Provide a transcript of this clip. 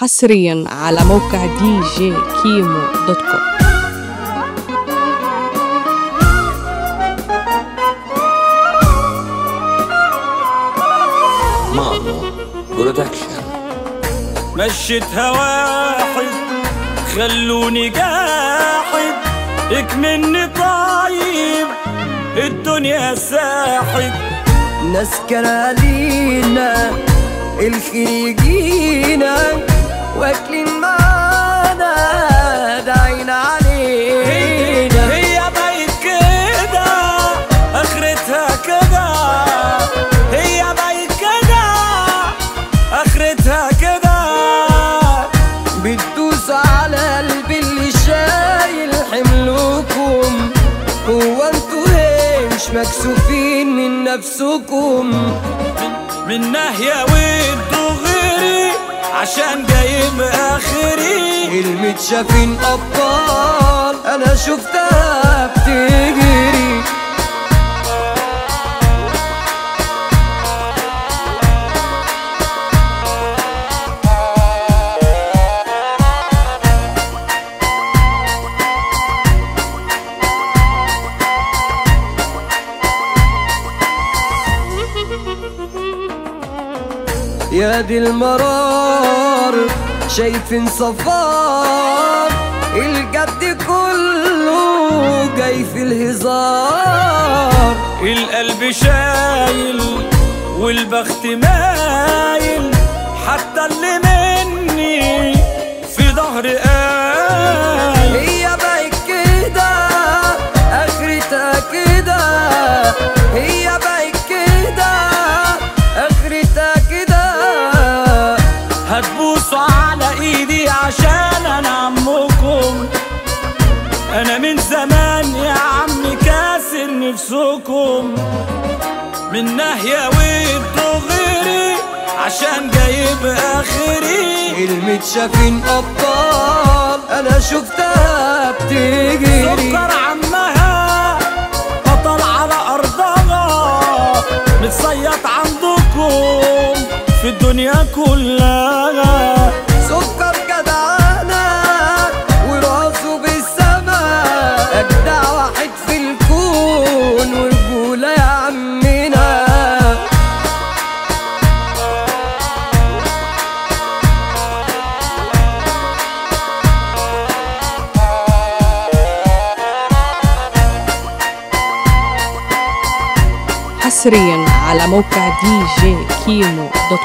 حصريا على موقع دي جي كيمو دوت كوم. مامو برودكشن مشيتها واحد خلوني قاعد اكمني طيب الدنيا ساحب ناس كرالينا الخير يجينا. واكلين معانا داعين علينا. هي بقت كده آخرتها كده. هي بقت كده آخرتها كده. بتدوس على قلبي اللي شايل حملكم. هو أنتوا إيه؟ مش مكسوفين من نفسكم. من ناحية غيري عشان جايب اخري المتشافين أبطال. أنا شفتها. يا دي المرار شايفين صفار الجد كله جاي في الهزار. القلب شايل والبخت مايل حتى اللي مني في ظهر قايل عشان أنا عمكم. أنا من زمان يا عم كاسر نفسكم. من ناحية ودوا غيري عشان جايب آخري. المتشافين أبطال أنا شفتها بتجري سكر عمها بطل على أرضها. متصيط عندكم في الدنيا كلها. حصريا على موقع دي جي كيمو دوت